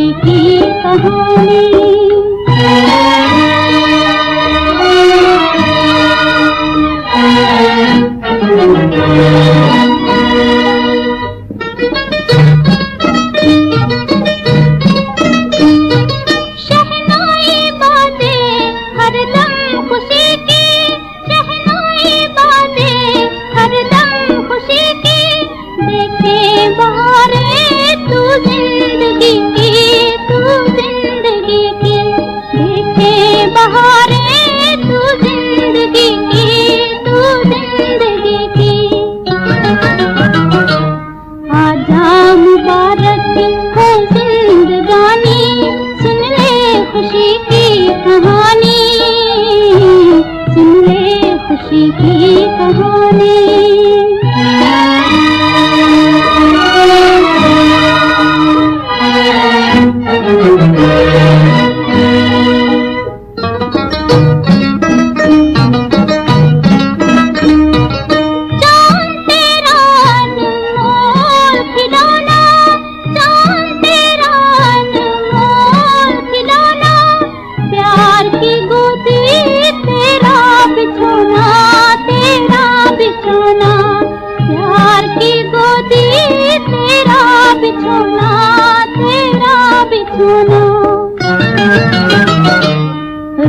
ले खुशी की कहानी।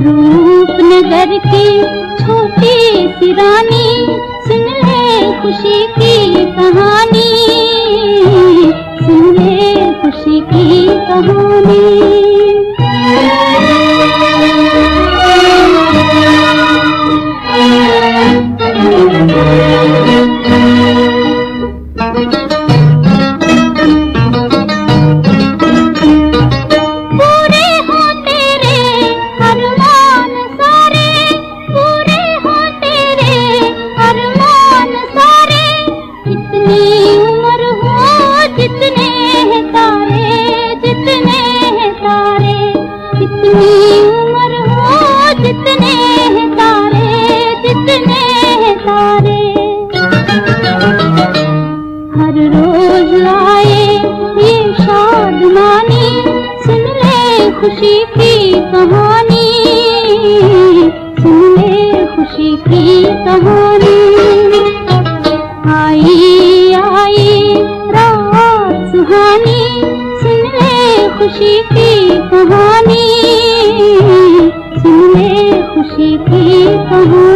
रूपनगर की छोटी सिरानी सुन ले खुशी की कहानी। खुशी की कहानी। सुन ले खुशी की कहानी। आई आई, रात सुहानी, सुन ले खुशी की कहानी। सुन ले खुशी की कहानी।